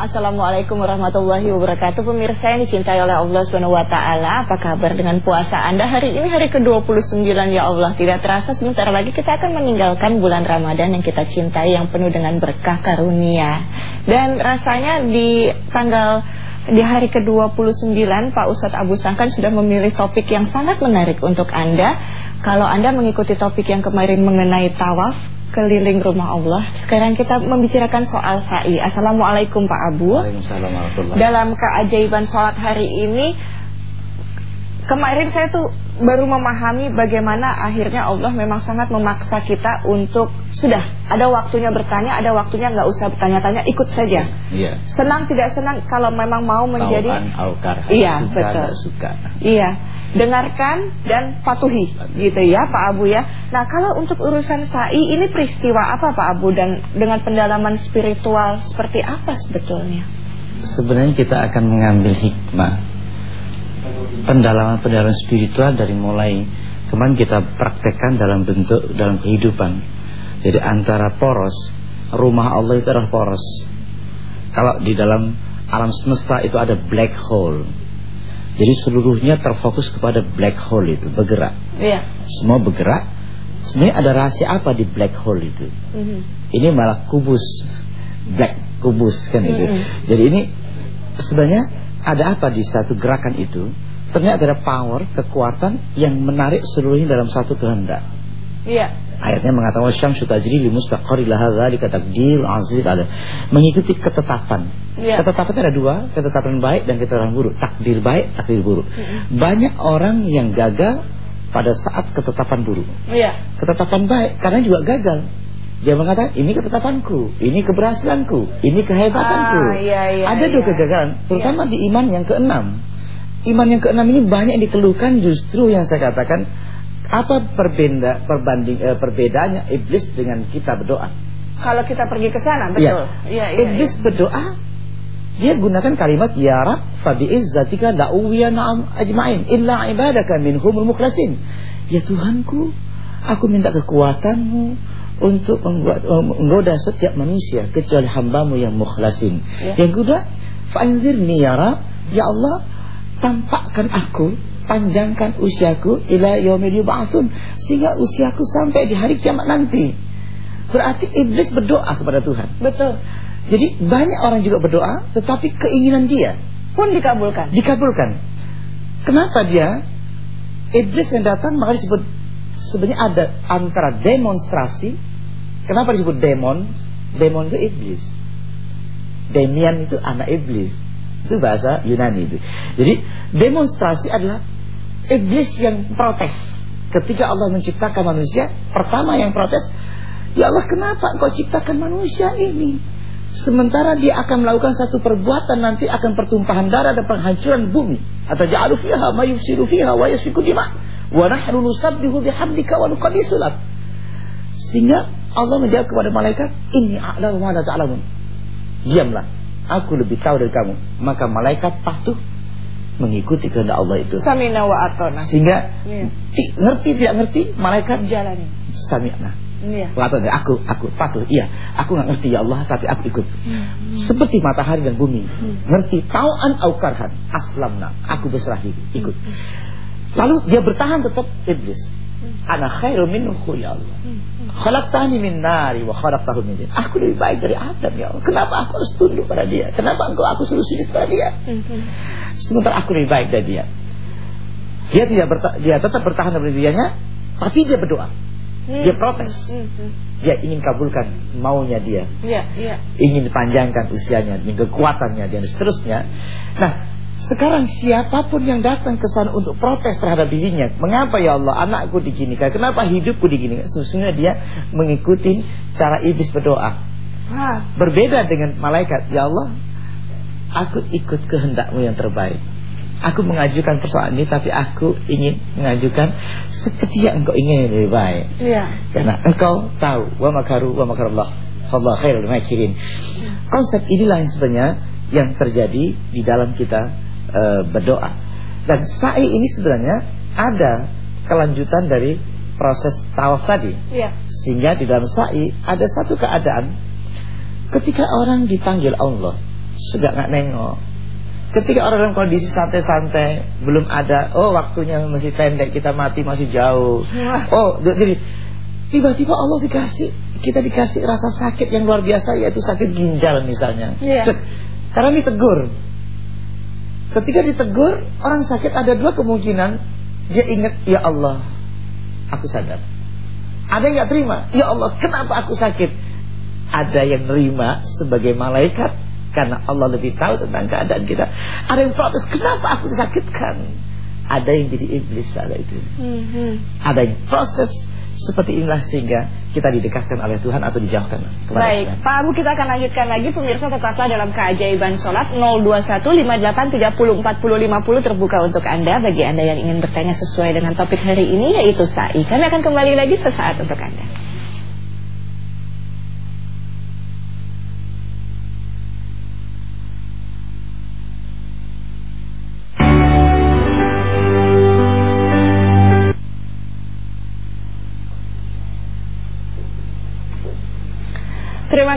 Assalamualaikum warahmatullahi wabarakatuh. Pemirsa yang dicintai oleh Allah SWT Apa kabar dengan puasa Anda hari ini hari ke-29? Ya Allah Tidak terasa. Sebentar lagi kita akan meninggalkan bulan Ramadan yang kita cintai Yang penuh dengan berkah karunia. Dan rasanya di tanggal di hari ke-29 Pak Ustadz Abu Sangkan sudah memilih topik yang sangat menarik untuk Anda. Kalau Anda mengikuti topik yang kemarin mengenai tawaf keliling rumah Allah. Sekarang kita membicarakan soal sa'i. Assalamualaikum Pak Abu. Waalaikumsalam warahmatullahi Dalam keajaiban sholat hari ini, kemarin saya tuh baru memahami bagaimana akhirnya Allah memang sangat memaksa kita untuk sudah ada waktunya bertanya, ada waktunya nggak usah bertanya-tanya, ikut saja. Iya. Senang tidak senang kalau memang mau menjadi Tauan, Iya, suka, betul. suka. Iya, dengarkan dan patuhi gitu ya Pak Abu ya. Nah, kalau untuk urusan sa'i ini peristiwa apa Pak Abu dan dengan pendalaman spiritual seperti apa sebetulnya? Sebenarnya kita akan mengambil hikmah pendalaman-pendalaman spiritual dari mulai kemarin kita praktekkan dalam bentuk dalam kehidupan. Jadi antara poros, rumah Allah itu adalah poros. Kalau di dalam alam semesta itu ada black hole. Jadi seluruhnya terfokus kepada black hole itu bergerak. Iya. Semua bergerak. Sebenarnya ada rahasia apa di black hole itu? Mhm. Ini malah kubus black kubus kan itu. Mm-mm. Jadi ini sebenarnya ada apa di satu gerakan itu? Ternyata ada power, kekuatan yang menarik seluruhnya dalam satu kehendak. Iya. Ayatnya mengatakan wasyamsu tajri li mustaqarri laha dzalika taqdir aziz ada. Mengikuti ketetapan. Iya. Ketetapan ada dua, ketetapan baik dan ketetapan buruk. Takdir baik, takdir buruk. Mm-mm. Banyak orang yang gagal pada saat ketetapan buruk. Iya. Ketetapan baik karena juga gagal. Dia mengatakan ini ketetapanku, ini keberhasilanku, ini kehebatanku. Ah, iya, iya, Ada dua iya. kegagalan, terutama di iman yang keenam. Iman yang keenam ini banyak dikeluhkan justru yang saya katakan apa perbeda perbanding eh, perbedaannya iblis dengan kita berdoa. Kalau kita pergi ke sana, betul. Iya. Iya, iya. Iblis berdoa dia gunakan kalimat ya Rab fa bi izzatika la'uwiya na'am ajma'in illa ibadaka minhumul mukhlasin. Ya Tuhanku, aku minta kekuatanmu untuk membuat eh, menggoda setiap manusia kecuali hambamu yang mukhlasin. Ya. Yang kedua, fa'anzirni ya Rab, ya Allah, tampakkan aku panjangkan usiaku ila yaumil yub'atsun sehingga usiaku sampai di hari kiamat nanti. Berarti iblis berdoa kepada Tuhan. Betul. Jadi banyak orang juga berdoa tetapi keinginan dia Pun dikabulkan. dikabulkan. Kenapa dia? Iblis yang datang maka disebut sebenarnya ada antara demonstrasi. Kenapa disebut demon? Demon itu iblis. Demian itu anak iblis. Itu bahasa Yunani itu. Jadi demonstrasi adalah iblis yang protes. Ketika Allah menciptakan manusia, pertama yang protes, Ya Allah kenapa engkau ciptakan manusia ini? Sementara dia akan melakukan satu perbuatan nanti akan pertumpahan darah dan penghancuran bumi. Atau ja'alu fiha ma yufsidu fiha wa yasfiku dima. Wa nahnu nusabbihu bihamdika wa nuqaddisu. Sehingga Allah menjawab kepada malaikat, "Inni a'lamu ma la ta'lamun." Diamlah, aku lebih tahu dari kamu. Maka malaikat patuh mengikuti kehendak Allah itu. Samina wa atona. Sehingga ti- ngerti tidak ngerti malaikat Jalani. sami'na. Iya. Patuh, aku, aku patuh. Iya, aku nggak ngerti ya Allah, tapi aku ikut. Seperti matahari dan bumi, ngerti tauan au karhan, aslamna. Aku berserah diri, ikut. Lalu dia bertahan tetap iblis. Ana khairu minhu ya Allah. Khalaqtani min nari wa khalaqtahu min din. Aku lebih baik dari Adam ya Allah. Kenapa aku harus tunduk pada dia? Kenapa engkau aku suruh sujud pada dia? Sementara aku lebih baik dari dia. Dia tidak dia tetap bertahan pada dirinya, tapi dia berdoa. Dia protes. Dia ingin kabulkan maunya dia. Iya, iya. Ingin panjangkan usianya, ingin kekuatannya dan seterusnya. Nah, sekarang siapa pun yang datang ke sana untuk protes terhadap dirinya, mengapa ya Allah anakku diginikan? Kenapa hidupku diginikan? Sesungguhnya dia mengikuti cara iblis berdoa. Wah, Berbeda dengan malaikat, ya Allah, aku ikut kehendakmu yang terbaik. Aku mengajukan persoalan ini tapi aku ingin mengajukan seperti yang engkau ingin yang lebih baik. iya. Karena engkau tahu wa makaru wa makarullah. Allah khairul makirin. Konsep inilah yang sebenarnya yang terjadi di dalam kita eh, berdoa. Dan sa'i ini sebenarnya ada kelanjutan dari proses tawaf tadi. Iya. Sehingga di dalam sa'i ada satu keadaan ketika orang dipanggil Allah suka nggak nengok. Ketika orang dalam kondisi santai-santai, belum ada, oh waktunya masih pendek, kita mati masih jauh. Oh, jadi tiba-tiba Allah dikasih, kita dikasih rasa sakit yang luar biasa, yaitu sakit ginjal misalnya. Yeah. Karena ditegur. Ketika ditegur, orang sakit ada dua kemungkinan. Dia ingat, ya Allah, aku sadar. Ada yang nggak terima, ya Allah, kenapa aku sakit? Ada yang nerima sebagai malaikat karena Allah lebih tahu tentang keadaan kita. Ada yang protes, kenapa aku disakitkan? Ada yang jadi iblis salah itu. Mm -hmm. Ada yang proses seperti inilah sehingga kita didekatkan oleh Tuhan atau dijauhkan Baik, Tuhan. Pak Abu kita akan lanjutkan lagi pemirsa tetaplah dalam keajaiban sholat 02158304050 terbuka untuk Anda bagi Anda yang ingin bertanya sesuai dengan topik hari ini yaitu sa'i. Kami akan kembali lagi sesaat untuk Anda.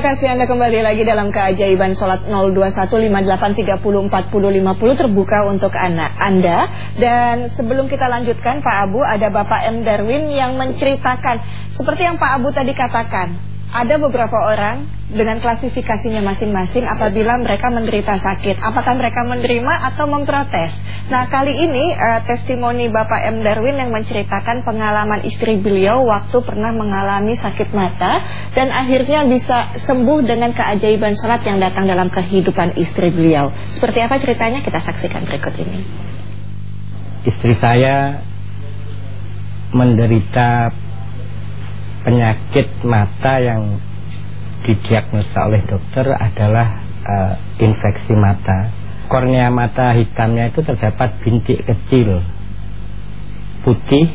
Kasih Anda kembali lagi dalam keajaiban sholat 021583404050 terbuka untuk anak Anda. Dan sebelum kita lanjutkan Pak Abu, ada Bapak M. Darwin yang menceritakan seperti yang Pak Abu tadi katakan ada beberapa orang dengan klasifikasinya masing-masing apabila mereka menderita sakit. Apakah mereka menerima atau memprotes? Nah, kali ini uh, testimoni Bapak M. Darwin yang menceritakan pengalaman istri beliau waktu pernah mengalami sakit mata dan akhirnya bisa sembuh dengan keajaiban sholat yang datang dalam kehidupan istri beliau. Seperti apa ceritanya? Kita saksikan berikut ini. Istri saya menderita penyakit mata yang didiagnosa oleh dokter adalah uh, infeksi mata. Kornea mata hitamnya itu terdapat bintik kecil putih.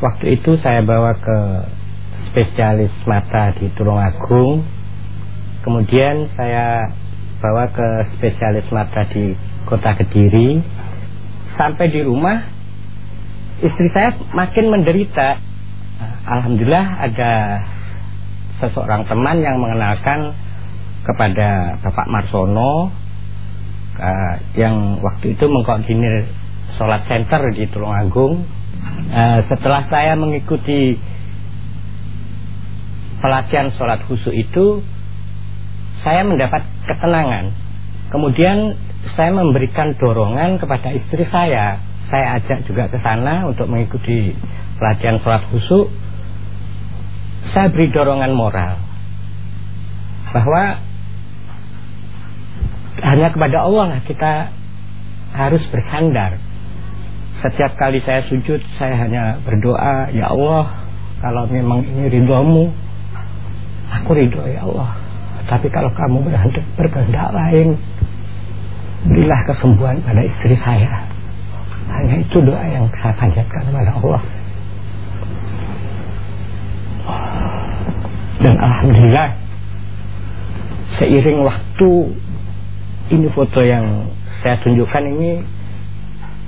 Waktu itu saya bawa ke spesialis mata di Tulungagung. Kemudian saya bawa ke spesialis mata di Kota Kediri. Sampai di rumah istri saya makin menderita Alhamdulillah ada seseorang teman yang mengenalkan kepada Bapak Marsono uh, yang waktu itu mengkoordinir sholat center di Tulungagung. Uh, setelah saya mengikuti pelatihan sholat khusus itu, saya mendapat ketenangan. Kemudian saya memberikan dorongan kepada istri saya. Saya ajak juga ke sana untuk mengikuti pelatihan sholat khusus saya beri dorongan moral bahwa hanya kepada Allah lah kita harus bersandar. Setiap kali saya sujud saya hanya berdoa ya Allah kalau memang ini ridhomu aku ridho ya Allah. Tapi kalau kamu berkehendak lain berilah kesembuhan pada istri saya. Hanya itu doa yang saya panjatkan kepada Allah Alhamdulillah. Seiring waktu ini foto yang saya tunjukkan ini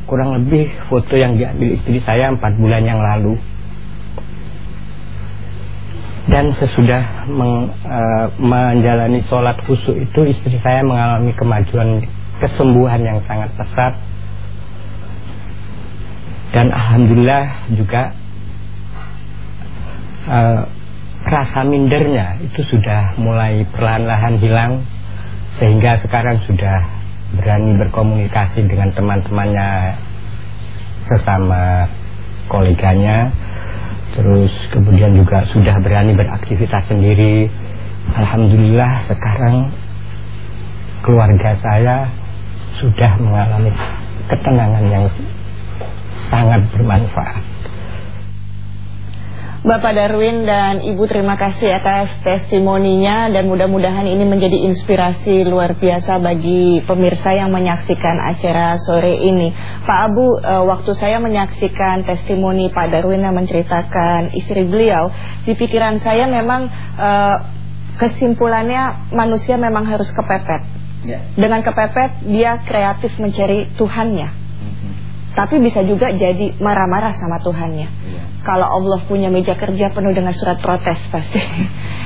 kurang lebih foto yang diambil istri saya empat bulan yang lalu. Dan sesudah meng, uh, menjalani sholat khusyuk itu istri saya mengalami kemajuan kesembuhan yang sangat pesat. Dan alhamdulillah juga uh, rasa mindernya itu sudah mulai perlahan-lahan hilang sehingga sekarang sudah berani berkomunikasi dengan teman-temannya sesama koleganya terus kemudian juga sudah berani beraktivitas sendiri. Alhamdulillah sekarang keluarga saya sudah mengalami ketenangan yang sangat bermanfaat Bapak Darwin dan Ibu terima kasih atas testimoninya dan mudah-mudahan ini menjadi inspirasi luar biasa bagi pemirsa yang menyaksikan acara sore ini. Pak Abu, e, waktu saya menyaksikan testimoni Pak Darwin yang menceritakan istri beliau, di pikiran saya memang e, kesimpulannya manusia memang harus kepepet. Yeah. Dengan kepepet dia kreatif mencari Tuhannya. Tapi bisa juga jadi marah-marah sama Tuhannya. Yeah kalau Allah punya meja kerja penuh dengan surat protes pasti.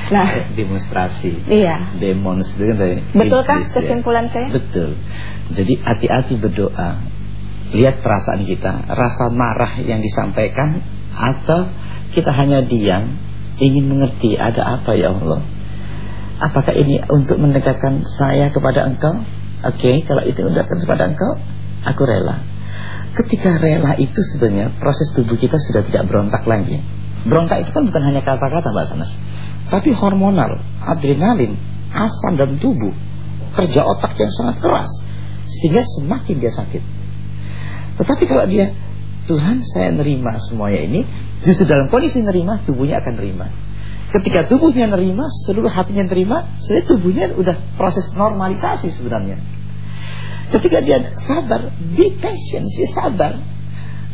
Nah, demonstrasi. Iya. Demonstrasi. Betulkah iblis, ya. kesimpulan saya? Betul. Jadi hati-hati berdoa. Lihat perasaan kita, rasa marah yang disampaikan atau kita hanya diam, ingin mengerti ada apa ya Allah. Apakah ini untuk mendekatkan saya kepada Engkau? Oke, okay, kalau itu mendekatkan kepada Engkau, aku rela. Ketika rela itu sebenarnya proses tubuh kita sudah tidak berontak lagi. Berontak itu kan bukan hanya kata-kata Mbak Sanas tapi hormonal, adrenalin, asam dan tubuh, kerja otak yang sangat keras sehingga semakin dia sakit. Tetapi kalau dia Tuhan saya nerima semuanya ini Justru dalam kondisi nerima Tubuhnya akan nerima Ketika tubuhnya nerima Seluruh hatinya nerima Sebenarnya tubuhnya udah proses normalisasi sebenarnya Ketika dia sabar Be patient, dia sabar.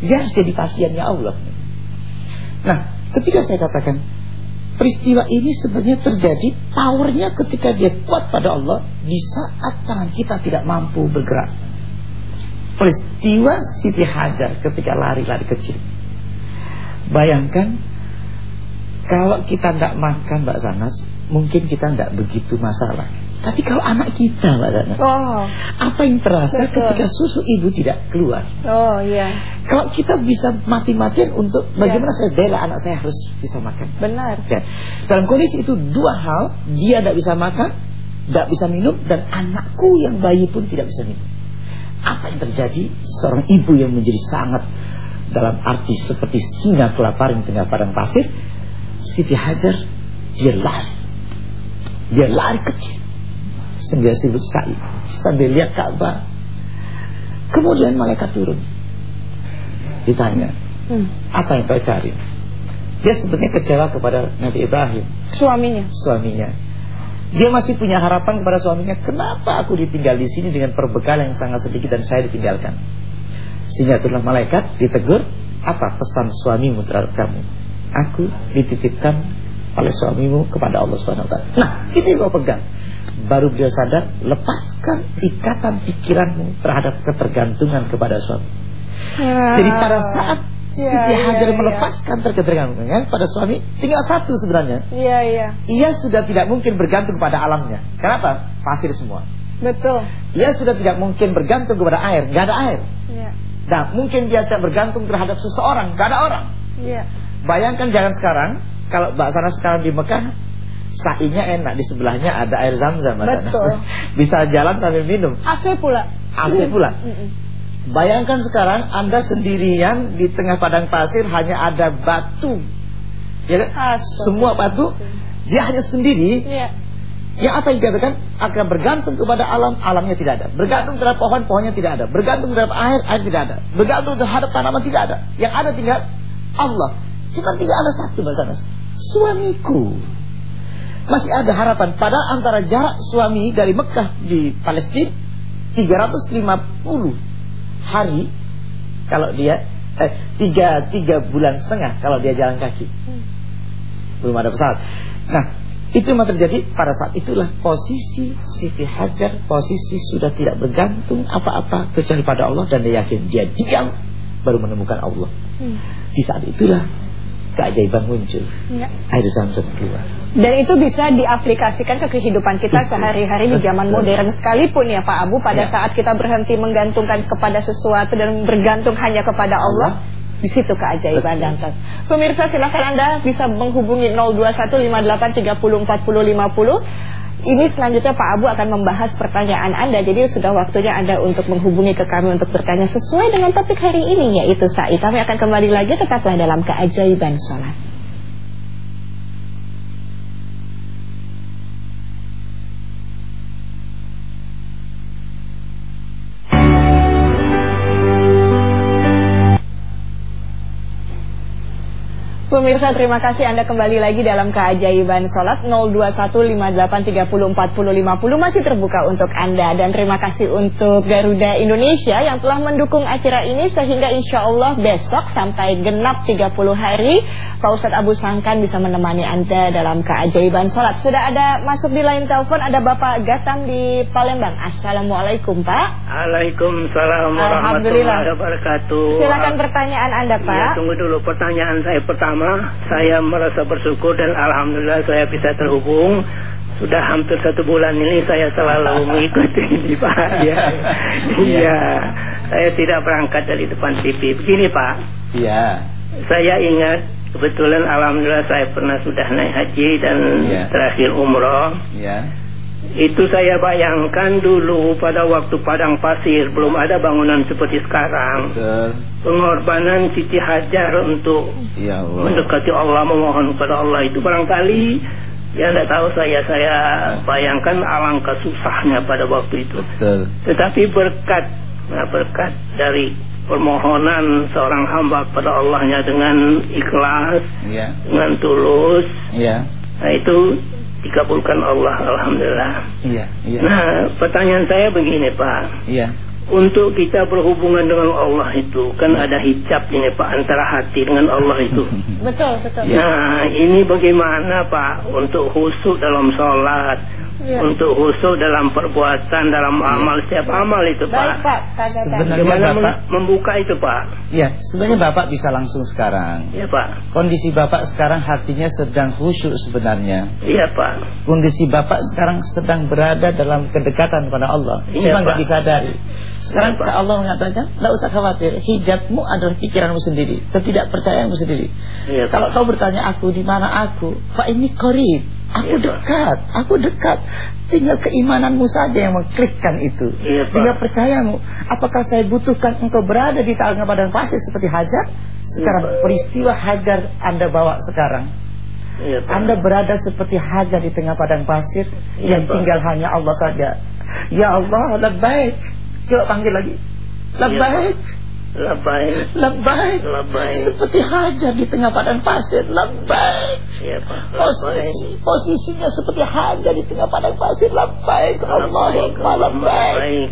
Dia harus jadi pasiennya Allah. Nah ketika saya katakan Peristiwa ini sebenarnya terjadi Powernya ketika dia kuat pada Allah Di saat tangan kita tidak mampu bergerak. Peristiwa Siti Hajar ketika lari-lari kecil. Bayangkan Kalau kita tidak makan Mbak Sanas Mungkin kita tidak begitu masalah Tapi kalau anak kita Mbak Sanas oh, Apa yang terasa betul. ketika susu ibu tidak keluar? Oh iya. Kalau kita bisa mati-matian untuk Bagaimana ya. saya bela anak saya harus bisa makan. Benar. Ya. Dalam kondisi itu dua hal Dia tidak bisa makan Tidak bisa minum Dan anakku yang bayi pun tidak bisa minum. Apa yang terjadi? Seorang ibu yang menjadi sangat Dalam arti seperti singa kelaparan di tengah padang pasir Siti Hajar Dia lari. Dia lari kecil Sambil sibuk sa'i Sambil lihat Ka'bah Kemudian malaikat turun. Ditanya hmm. Apa yang kau cari? Dia sebenarnya kecewa kepada Nabi Ibrahim. Suaminya. Suaminya. Dia masih punya harapan kepada suaminya Kenapa aku ditinggal di sini dengan perbekalan yang sangat sedikit Dan saya ditinggalkan? Sehingga itulah malaikat ditegur Apa pesan suamimu terhadap kamu? Aku dititipkan oleh suamimu kepada Allah SWT Nah itu yang kau pegang Baru beliau sadar Lepaskan ikatan pikiranmu Terhadap ketergantungan kepada suami ya. Jadi pada saat Ya, Siti ya, Hajar ya, melepaskan ya. terketergantungan pada suami tinggal satu sebenarnya. Iya, iya. Ia sudah tidak mungkin bergantung pada alamnya. Kenapa? Pasir semua. Betul. Ia sudah tidak mungkin bergantung kepada air, nggak ada air. Iya. Nah, mungkin dia tidak bergantung terhadap seseorang, nggak ada orang. Iya. Bayangkan jangan sekarang kalau Mbak Sana sekarang di Mekah Sa'inya enak di sebelahnya ada air zam-zam Betul Bisa jalan sambil minum AC pula AC pula mm -mm. Bayangkan sekarang Anda sendirian di tengah padang pasir hanya ada batu. Ya kan? Semua batu dia hanya sendiri. Ya. Yang apa yang dikatakan akan bergantung kepada alam, alamnya tidak ada. Bergantung terhadap pohon, pohonnya tidak ada. Bergantung terhadap air, air tidak ada. Bergantung terhadap tanaman tidak ada. Yang ada tinggal Allah. Cuma tinggal ada satu bahasa Suamiku. Masih ada harapan. Padahal antara jarak suami dari Mekah di Palestina 350 hari kalau dia eh, tiga tiga bulan setengah kalau dia jalan kaki hmm. belum ada pesawat nah itu yang terjadi pada saat itulah posisi Siti Hajar posisi sudah tidak bergantung apa-apa kecuali pada Allah dan dia yakin dia diam baru menemukan Allah hmm. di saat itulah keajaiban muncul. Ya. Air zam-zam keluar. Dan itu bisa diaplikasikan ke kehidupan kita sehari-hari di zaman modern sekalipun ya Pak Abu pada ya. saat kita berhenti menggantungkan kepada sesuatu dan bergantung hanya kepada Allah. Di situ keajaiban dan Pemirsa silakan Anda bisa menghubungi 02158304050 ini selanjutnya Pak Abu akan membahas pertanyaan Anda. Jadi sudah waktunya Anda untuk menghubungi ke kami Untuk bertanya sesuai dengan topik hari ini Yaitu sa'i. Kami akan kembali lagi Tetaplah dalam keajaiban sholat Pemirsa terima kasih Anda kembali lagi dalam keajaiban sholat 02158304050 masih terbuka untuk Anda dan terima kasih untuk Garuda Indonesia yang telah mendukung acara ini sehingga insya Allah besok sampai genap 30 hari Pak Ustadz Abu Sangkan bisa menemani Anda dalam keajaiban sholat. Sudah ada masuk di line telepon ada Bapak Gatam di Palembang. Assalamualaikum Pak. Waalaikumsalam warahmatullahi wabarakatuh. Silakan pertanyaan Anda Pak. Ya, tunggu dulu pertanyaan saya pertama pertama saya merasa bersyukur dan alhamdulillah saya bisa terhubung. Sudah hampir satu bulan ini saya selalu mengikuti ini Pak. Ya. Iya. Saya tidak berangkat dari depan TV. Begini Pak. Iya. Saya ingat kebetulan alhamdulillah saya pernah sudah naik haji dan ya. terakhir umroh. Iya itu saya bayangkan dulu pada waktu padang pasir belum ada bangunan seperti sekarang. Betul. Pengorbanan Siti Hajar untuk ya Allah. mendekati Allah memohon kepada Allah itu barangkali ya tidak tahu saya saya bayangkan alangkah susahnya pada waktu itu. Betul. Tetapi berkat nah, berkat dari permohonan seorang hamba pada Allahnya dengan ikhlas, ya. dengan tulus. Ya. Nah itu dikabulkan Allah alhamdulillah. Iya, iya. Nah, pertanyaan saya begini, Pak. Iya. Untuk kita berhubungan dengan Allah itu kan ada hijab ini Pak antara hati dengan Allah itu. betul, betul. Nah, ini bagaimana Pak untuk khusyuk dalam sholat, ya. untuk khusyuk dalam perbuatan, dalam ya. amal setiap amal itu Baik, Pak. Pak. Sebenarnya Bagaimana Bapak membuka itu Pak? Ya, sebenarnya Bapak bisa langsung sekarang. Iya Pak. Kondisi Bapak sekarang hatinya sedang khusyuk sebenarnya. Iya Pak. Kondisi Bapak sekarang sedang berada dalam kedekatan pada Allah. Iya, Cuma nggak disadari. Sekarang Allah mengatakan, tidak usah khawatir, hijabmu adalah pikiranmu sendiri, ketidakpercayaanmu sendiri. Ya, Kalau kau bertanya aku di mana aku, Pak ini korib, aku ya, dekat, aku dekat. Tinggal keimananmu saja yang mengklikkan itu. Ya, Tinggal percayamu. Apakah saya butuhkan engkau berada di tengah padang pasir seperti hajar? Sekarang ya, peristiwa hajar Anda bawa sekarang. Ya, Anda berada seperti hajar di tengah padang pasir ya, yang tinggal hanya Allah saja. Ya Allah, lebih Coba panggil lagi. Labbaik. Labbaik. Labbaik. Labbaik. Seperti hajar di tengah padang pasir. Labbaik. Iya, Pak. Posisi, posisinya seperti hajar di tengah padang pasir. Labbaik. Allahumma labbaik.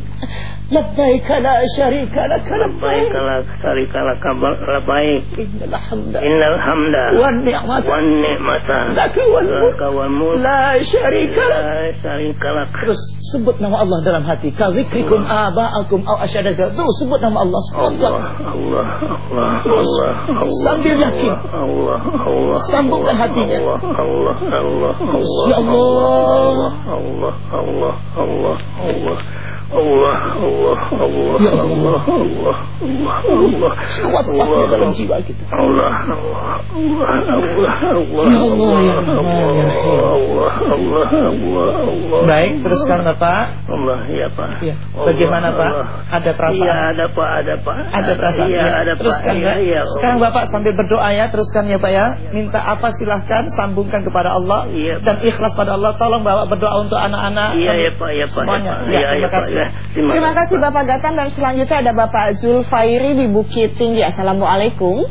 لبيك لا شريك لك لبيك لا شريك لك لبيك إن الحمد إن الحمد والنعمة والنعمة لك والملك لا شريك لك لا شريك لك terus sebut nama Allah dalam hati kadzikrikum aba'akum aw asyadaka terus sebut nama Allah Allah Allah Allah Allah sambil yakin Allah Allah sambungkan hatinya Allah Allah Allah Allah ya Allah Allah Allah Allah Allah Allah, Allah, Allah, ya Allah, Allah, Allah, Allah, kuat-kuatnya dalam jiwa kita. Allah, Allah, Allah, Allah, Allah, Ya Allah, ya Allah, ya Allah, Allah, Allah, Allah. Baik, teruskan Bapak. Allah, ya Pak. Ya. Bagaimana Pak? Ada perasaan? Iya, ada Pak, ada Pak. Ada perasaan. Iya, ada Pak. Teruskan Iya, ya. iya. Sekarang Bapak sambil berdoa ya, teruskan ya Pak ya. Minta apa silahkan, sambungkan kepada Allah Iya, dan ikhlas pada Allah. Tolong Bapak berdoa untuk anak-anak. Iya, ya Pak, ya Pak. Semuanya. Ya, Ya, terima Pak, kasih. Ya. Terima kasih Bapak Gatan dan selanjutnya ada Bapak Zulfairi di Bukit Tinggi. Assalamualaikum.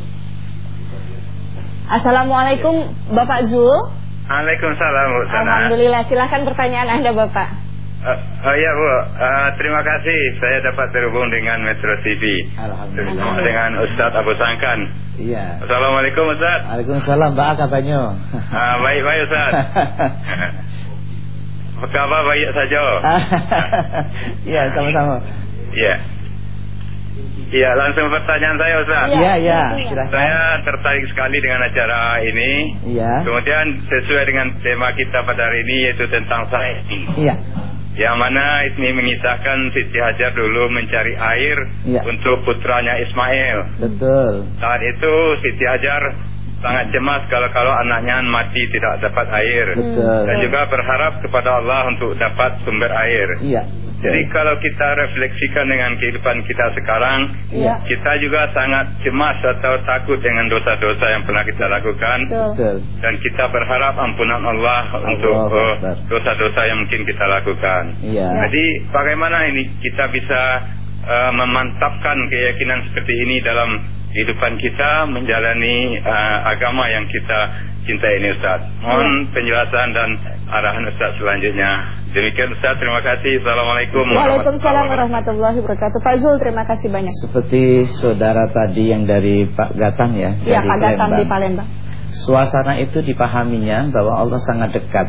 Assalamualaikum Bapak Zul. Waalaikumsalam Bu Sana. Alhamdulillah. Silahkan pertanyaan Anda Bapak. Uh, oh iya Bu, uh, terima kasih saya dapat terhubung dengan Metro TV. Alhamdulillah. Dengan Ustadz Abu Sangkan. Iya. Assalamualaikum Ustadz. Waalaikumsalam, Pak kabarnya? Uh, baik baik Ustadz. Apa baik saja? Iya, sama-sama. Iya. Iya, langsung pertanyaan saya Ustaz. Iya, iya. Silakan. Saya tertarik sekali dengan acara ini. Iya. Kemudian sesuai dengan tema kita pada hari ini yaitu tentang sains. Iya. Yang mana ini mengisahkan Siti Hajar dulu mencari air Iya. untuk putranya Ismail. Betul. Saat itu Siti Hajar sangat cemas kalau-kalau anaknya mati tidak dapat air. Betul. Dan juga berharap kepada Allah untuk dapat sumber air. Iya. Jadi kalau kita refleksikan dengan kehidupan kita sekarang, Iya. kita juga sangat cemas atau takut dengan dosa-dosa yang pernah kita lakukan. Betul. Dan kita berharap ampunan Allah untuk uh, Akbar. dosa-dosa yang mungkin kita lakukan. Iya. Jadi bagaimana ini kita bisa uh, memantapkan keyakinan seperti ini dalam kehidupan kita menjalani uh, agama yang kita cintai ini Ustaz. Mohon ya. penjelasan dan arahan Ustaz selanjutnya. Demikian Ustaz, terima kasih. Assalamualaikum Waalaikumsalam warahmatullahi wabarakatuh. Pak Zul, terima kasih banyak. Seperti saudara tadi yang dari Pak Gatang ya. Iya, Pak Gatang di Palembang. Suasana itu dipahaminya bahwa Allah sangat dekat.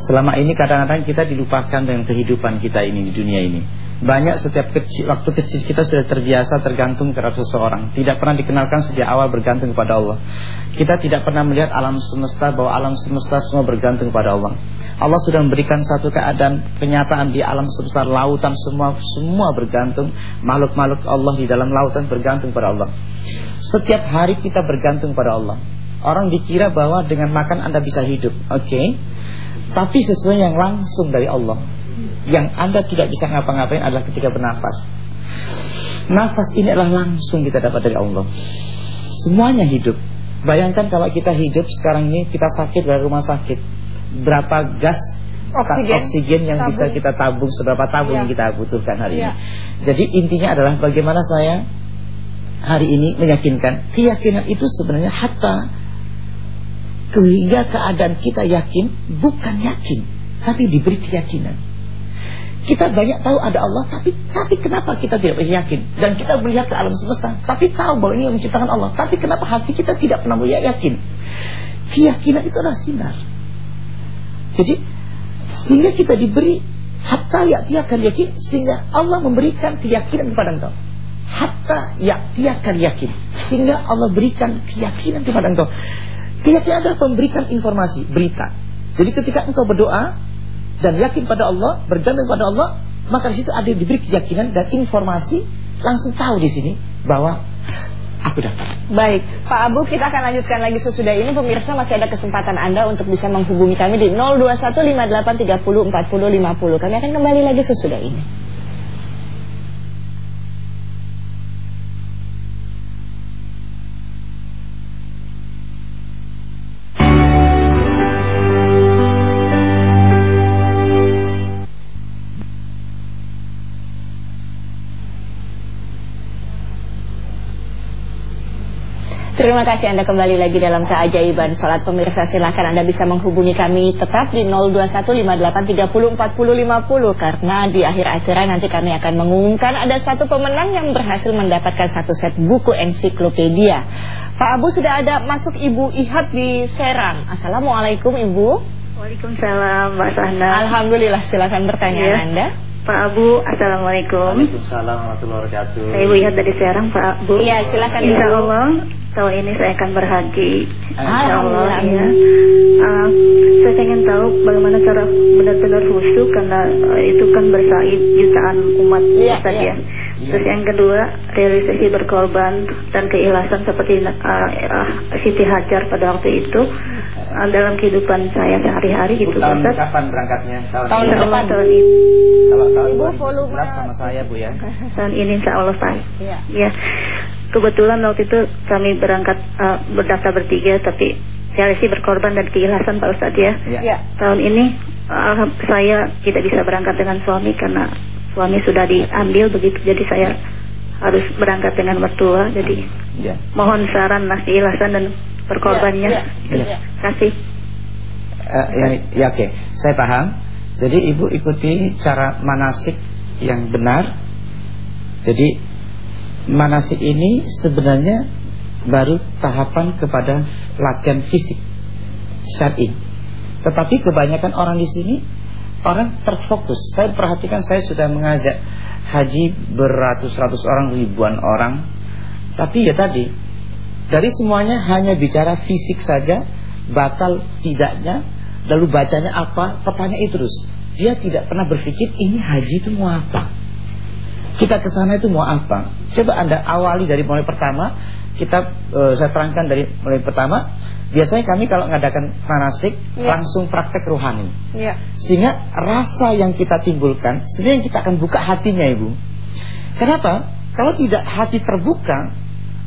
Selama ini kadang-kadang kita dilupakan dengan kehidupan kita ini di dunia ini. Banyak setiap kecil, waktu kecil kita sudah terbiasa tergantung kepada seseorang. Tidak pernah dikenalkan sejak awal bergantung kepada Allah. Kita tidak pernah melihat alam semesta bahwa alam semesta semua bergantung kepada Allah. Allah sudah memberikan satu keadaan kenyataan di alam semesta lautan semua semua bergantung. Makhluk-makhluk Allah di dalam lautan bergantung pada Allah. Setiap hari kita bergantung pada Allah. Orang dikira bahwa dengan makan anda bisa hidup. Oke. Okay? Tapi sesuai yang langsung dari Allah yang Anda tidak bisa ngapa-ngapain adalah ketika bernafas. Nafas ini adalah langsung kita dapat dari Allah. Semuanya hidup. Bayangkan kalau kita hidup sekarang ini kita sakit dari rumah sakit. Berapa gas oksigen, oksigen yang tabung. bisa kita tabung, seberapa tabung ya. yang kita butuhkan hari ya. ini. Jadi intinya adalah bagaimana saya hari ini meyakinkan keyakinan itu sebenarnya hatta hingga keadaan kita yakin bukan yakin tapi diberi keyakinan. Kita banyak tahu ada Allah, tapi tapi kenapa kita tidak yakin? Dan kita melihat ke alam semesta, tapi tahu bahwa ini yang menciptakan Allah. Tapi kenapa hati kita tidak pernah yakin? Keyakinan itu adalah sinar. Jadi sehingga kita diberi hatta akan yakin sehingga Allah memberikan keyakinan kepada engkau. Hatta akan yakin sehingga Allah berikan keyakinan kepada engkau. Keyakinan adalah memberikan informasi, berita. Jadi ketika engkau berdoa, dan yakin pada Allah, bergantung pada Allah, maka di situ ada diberi keyakinan dan informasi langsung tahu di sini bahwa aku dapat. Baik, Pak Abu, kita akan lanjutkan lagi sesudah ini. Pemirsa masih ada kesempatan Anda untuk bisa menghubungi kami di 02158304050. Kami akan kembali lagi sesudah ini. Terima kasih Anda kembali lagi dalam keajaiban Salat pemirsa silahkan Anda bisa menghubungi kami tetap di 021583045050 Karena di akhir acara nanti kami akan mengumumkan Ada satu pemenang yang berhasil mendapatkan satu set buku ensiklopedia Pak Abu sudah ada masuk Ibu Ihab di Serang Assalamualaikum Ibu Waalaikumsalam Mbak Sahna Alhamdulillah silahkan bertanya ya. Anda Pak Abu, Assalamualaikum. Waalaikumsalam warahmatullahi wabarakatuh. Saya Ibu Ihab dari Serang, Pak Abu. Iya, silakan. Insya Allah tahun ini saya akan berhaji. Insya Allah ya. Uh, saya ingin tahu bagaimana cara benar-benar khusyuk karena uh, itu kan bersaid jutaan umat ya, Ustaz ya. ya. Terus yang kedua realisasi berkorban dan keikhlasan seperti uh, uh, Siti Hajar pada waktu itu uh, dalam kehidupan saya sehari-hari gitu tahun Ustaz. Kapan berangkatnya? Tahun, tahun depan tahun ini. Kalau tahun Ibu volume sama saya Bu ya. Tahun ini Insya Allah Pak. Ya. ya. Kebetulan waktu itu kami berangkat uh, berdaftar bertiga tapi realisasi berkorban dan keikhlasan Pak Ustadz ya. ya. ya. Tahun ini uh, saya tidak bisa berangkat dengan suami karena suami sudah diambil begitu jadi saya harus berangkat dengan mertua jadi ya. mohon saran nasi ilasan dan berkorbannya ya, ya, ya. kasih uh, ya, ya oke okay. saya paham jadi ibu ikuti cara manasik yang benar jadi manasik ini sebenarnya baru tahapan kepada latihan fisik syar'i tetapi kebanyakan orang di sini orang terfokus. Saya perhatikan saya sudah mengajak haji beratus-ratus orang, ribuan orang. Tapi ya tadi, dari semuanya hanya bicara fisik saja, batal tidaknya, lalu bacanya apa, pertanyaan itu terus. Dia tidak pernah berpikir ini haji itu mau apa. Kita ke sana itu mau apa? Coba Anda awali dari mulai pertama, kita uh, saya terangkan dari mulai pertama Biasanya kami kalau mengadakan manasik ya. langsung praktek rohani. Ya. Sehingga rasa yang kita timbulkan, sebenarnya kita akan buka hatinya Ibu. Kenapa? Kalau tidak hati terbuka,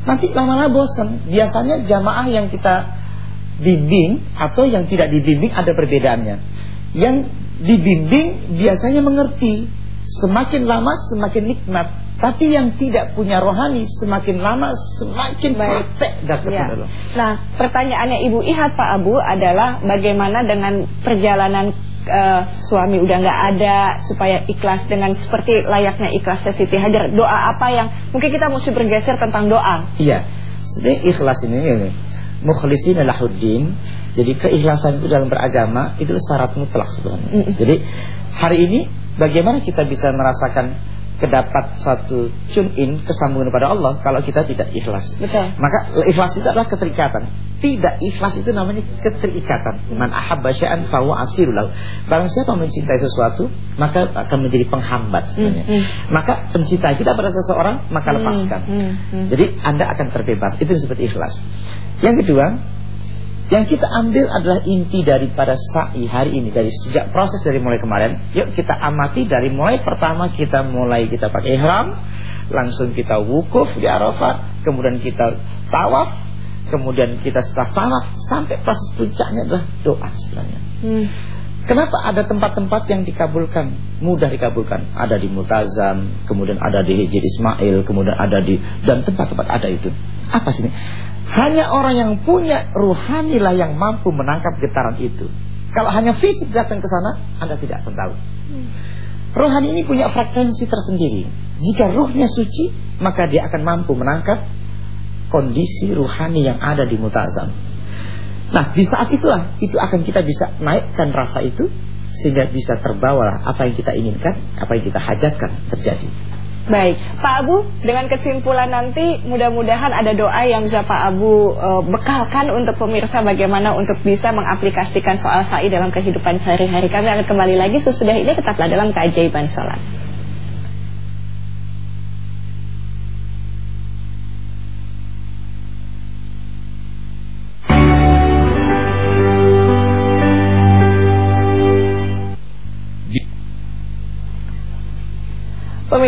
nanti lama-lama bosan. Biasanya jamaah yang kita bimbing atau yang tidak dibimbing ada perbedaannya. Yang dibimbing biasanya mengerti. Semakin lama semakin nikmat. Tapi yang tidak punya rohani semakin lama semakin Baik. capek dekat ya. Nah, pertanyaannya Ibu Ihat Pak Abu adalah bagaimana dengan perjalanan uh, suami udah nggak ada supaya ikhlas dengan seperti layaknya ikhlasnya Siti Hajar. Doa apa yang mungkin kita mesti bergeser tentang doa? Iya. Sebenarnya ikhlas ini ini mukhlisin lahuddin. Jadi keikhlasan itu dalam beragama itu syarat mutlak sebenarnya. Mm -hmm. Jadi hari ini bagaimana kita bisa merasakan kedapat satu tune in kesambungan kepada Allah kalau kita tidak ikhlas. Betul. Maka ikhlas itu adalah keterikatan. Tidak ikhlas itu namanya keterikatan. Man ahabba syai'an fa huwa Barang siapa mencintai sesuatu, maka akan menjadi penghambat sebenarnya. Hmm, hmm. Maka pencinta kita pada seseorang, maka hmm, lepaskan. Hmm, hmm. Jadi Anda akan terbebas. Itu seperti ikhlas. Yang kedua, yang kita ambil adalah inti daripada sa'i hari ini dari sejak proses dari mulai kemarin. Yuk kita amati dari mulai pertama kita mulai kita pakai ihram, langsung kita wukuf di Arafah, kemudian kita tawaf, kemudian kita setelah tawaf sampai proses puncaknya adalah doa sebenarnya. Hmm. Kenapa ada tempat-tempat yang dikabulkan Mudah dikabulkan Ada di Multazam Kemudian ada di Hijir Ismail Kemudian ada di Dan tempat-tempat ada itu Apa sih ini? Hanya orang yang punya ruhani lah yang mampu menangkap getaran itu. Kalau hanya fisik datang ke sana, Anda tidak akan tahu. Rohani ini punya frekuensi tersendiri. Jika ruhnya suci, maka dia akan mampu menangkap kondisi ruhani yang ada di mutazam. Nah, di saat itulah itu akan kita bisa naikkan rasa itu sehingga bisa terbawa apa yang kita inginkan, apa yang kita hajatkan terjadi. Baik, Pak Abu, dengan kesimpulan nanti mudah-mudahan ada doa yang bisa Pak Abu e, bekalkan untuk pemirsa bagaimana untuk bisa mengaplikasikan soal sa'i dalam kehidupan sehari-hari. Kami akan kembali lagi sesudah ini tetaplah dalam keajaiban sholat.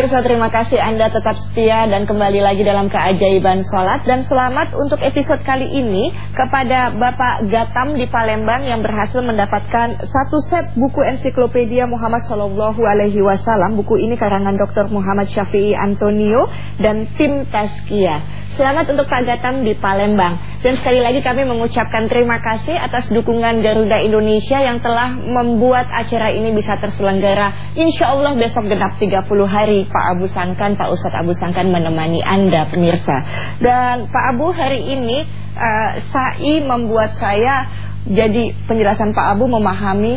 Pemirsa terima kasih Anda tetap setia dan kembali lagi dalam keajaiban sholat Dan selamat untuk episode kali ini kepada Bapak Gatam di Palembang Yang berhasil mendapatkan satu set buku ensiklopedia Muhammad Sallallahu Alaihi Wasallam Buku ini karangan Dr. Muhammad Syafi'i Antonio dan tim Taskia Selamat untuk Pak Gatam di Palembang. Dan sekali lagi kami mengucapkan terima kasih atas dukungan Garuda Indonesia yang telah membuat acara ini bisa terselenggara. Insya Allah besok genap 30 hari Pak Abu Sangkan, Pak Ustadz Abu Sangkan menemani Anda pemirsa. Dan Pak Abu hari ini uh, SAI membuat saya jadi penjelasan Pak Abu memahami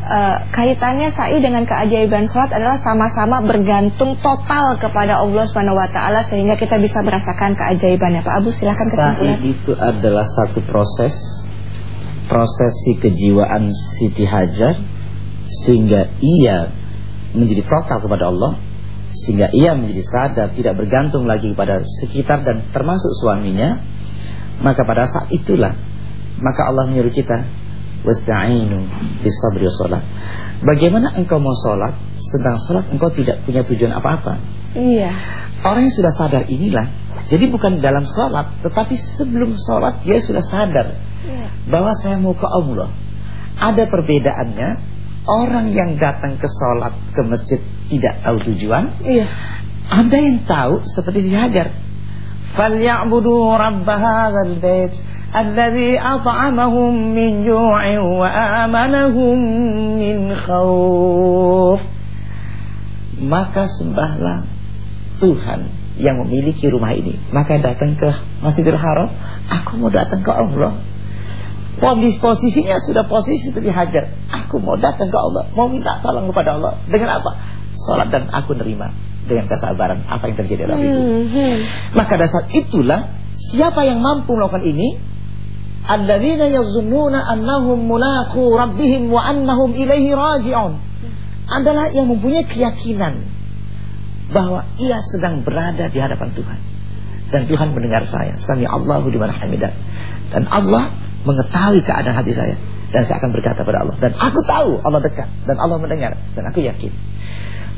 uh, kaitannya sa'i dengan keajaiban sholat adalah sama-sama bergantung total kepada Allah Subhanahu wa taala sehingga kita bisa merasakan keajaibannya. Pak Abu silakan kesimpulan. Sa'i itu adalah satu proses prosesi kejiwaan Siti Hajar sehingga ia menjadi total kepada Allah sehingga ia menjadi sadar tidak bergantung lagi kepada sekitar dan termasuk suaminya maka pada saat itulah maka Allah menyuruh kita wasta'inu bisabri salat. Bagaimana engkau mau salat sedang salat engkau tidak punya tujuan apa-apa? Iya. Orang yang sudah sadar inilah. Jadi bukan dalam salat, tetapi sebelum salat dia sudah sadar iya. bahwa saya mau ke Allah. Ada perbedaannya orang yang datang ke salat ke masjid tidak tahu tujuan. Iya. Ada yang tahu seperti dihajar. Falyabudu rabb hadzal bait الذي أطعمهم من جوع وآمنهم من خوف maka sembahlah Tuhan yang memiliki rumah ini maka datang ke Masjidil Haram aku mau datang ke Allah Posisi posisinya sudah posisi seperti hajar aku mau datang ke Allah mau minta tolong kepada Allah dengan apa Salat dan aku nerima dengan kesabaran apa yang terjadi dalam itu mm -hmm. maka dasar itulah siapa yang mampu melakukan ini Alladzina yazunnuna annahum mulaqu rabbihim wa annahum ilaihi raji'un. Adalah yang mempunyai keyakinan bahwa ia sedang berada di hadapan Tuhan. Dan Tuhan mendengar saya. Sami Allahu liman hamidah. Dan Allah mengetahui keadaan hati saya. Dan saya akan berkata pada Allah. Dan aku tahu Allah dekat. Dan Allah mendengar. Dan aku yakin.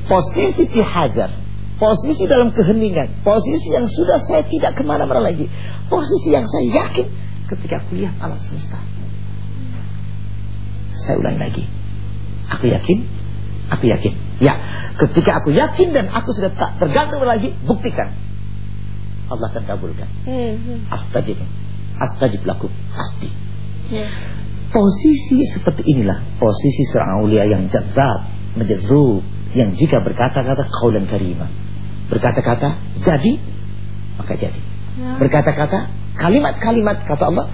Posisi tihajar posisi dalam keheningan posisi yang sudah saya tidak ke mana-mana lagi posisi yang saya yakin ketika aku lihat alam semesta. Saya ulangi lagi. Aku yakin, aku yakin Ya, ketika aku yakin dan aku sudah tak tergantung lagi, buktikan. Allah akan kabulkan. Hmm. Astajib. Astajib laku. Pasti. Yeah. Posisi seperti inilah posisi seorang aulia yang jazab, menjazub, yang jika berkata-kata kaulan karimah. Berkata-kata jadi, maka jadi. Ya. Berkata-kata kalimat-kalimat kata Allah,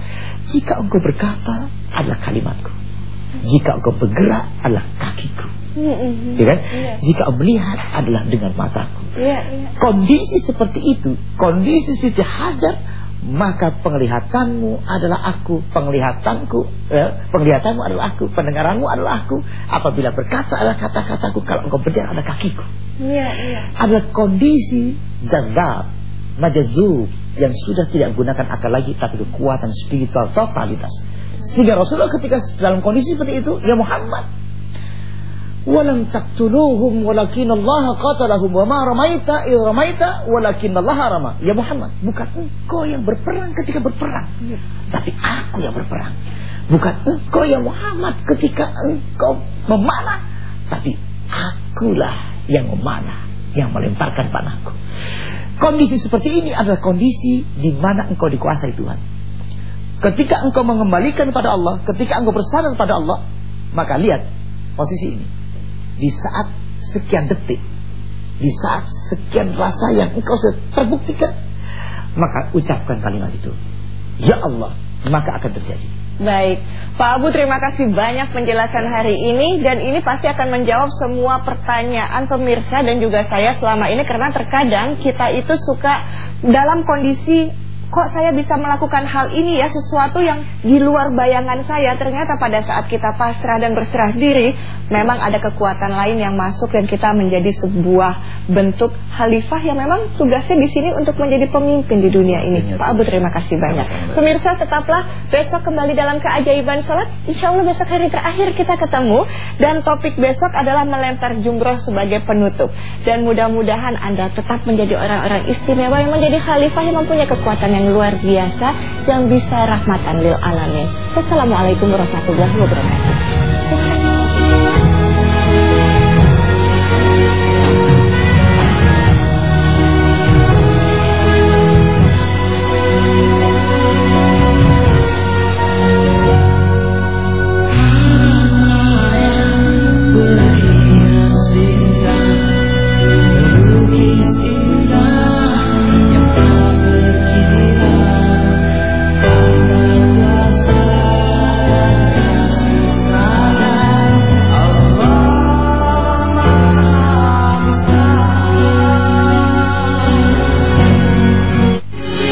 jika engkau berkata adalah kalimatku. Jika engkau bergerak adalah kakiku. Ya kan? Ya. Jika melihat adalah dengan mataku. Ya, ya. Kondisi seperti itu, kondisi Siti Hajar maka penglihatanmu adalah aku, penglihatanku, ya, penglihatanmu adalah aku, pendengaranmu adalah aku. Apabila berkata adalah kata-kataku, kalau engkau berjalan adalah kakiku. Iya, iya. Adalah kondisi jazab, majazub yang sudah tidak menggunakan akal lagi, tapi kekuatan spiritual totalitas. Sehingga Rasulullah ketika dalam kondisi seperti itu, ya Muhammad, walam taqtuluhum walakin Allah qatalahum wa ma ramaita id ramaita walakin Allah rama ya Muhammad bukan engkau yang berperang ketika berperang ya. tapi aku yang berperang bukan engkau yang Muhammad ketika engkau memanah tapi akulah yang memanah yang melemparkan panahku kondisi seperti ini adalah kondisi di mana engkau dikuasai Tuhan ketika engkau mengembalikan pada Allah ketika engkau bersandar pada Allah maka lihat posisi ini di saat sekian detik, di saat sekian rasa yang engkau terbuktikan, maka ucapkan kalimat itu. Ya Allah, maka akan terjadi. Baik, Pak Abu terima kasih banyak penjelasan hari ini dan ini pasti akan menjawab semua pertanyaan pemirsa dan juga saya selama ini karena terkadang kita itu suka dalam kondisi kok saya bisa melakukan hal ini ya sesuatu yang di luar bayangan saya. Ternyata pada saat kita pasrah dan berserah diri memang ada kekuatan lain yang masuk dan kita menjadi sebuah bentuk khalifah yang memang tugasnya di sini untuk menjadi pemimpin di dunia ini. Pak Abu terima kasih banyak. Pemirsa tetaplah besok kembali dalam keajaiban sholat. Insya Allah besok hari terakhir kita ketemu. Dan topik besok adalah melempar jumroh sebagai penutup. Dan mudah-mudahan Anda tetap menjadi orang-orang istimewa yang menjadi khalifah yang mempunyai kekuatan yang luar biasa yang bisa rahmatan lil alamin. Wassalamualaikum warahmatullahi wabarakatuh.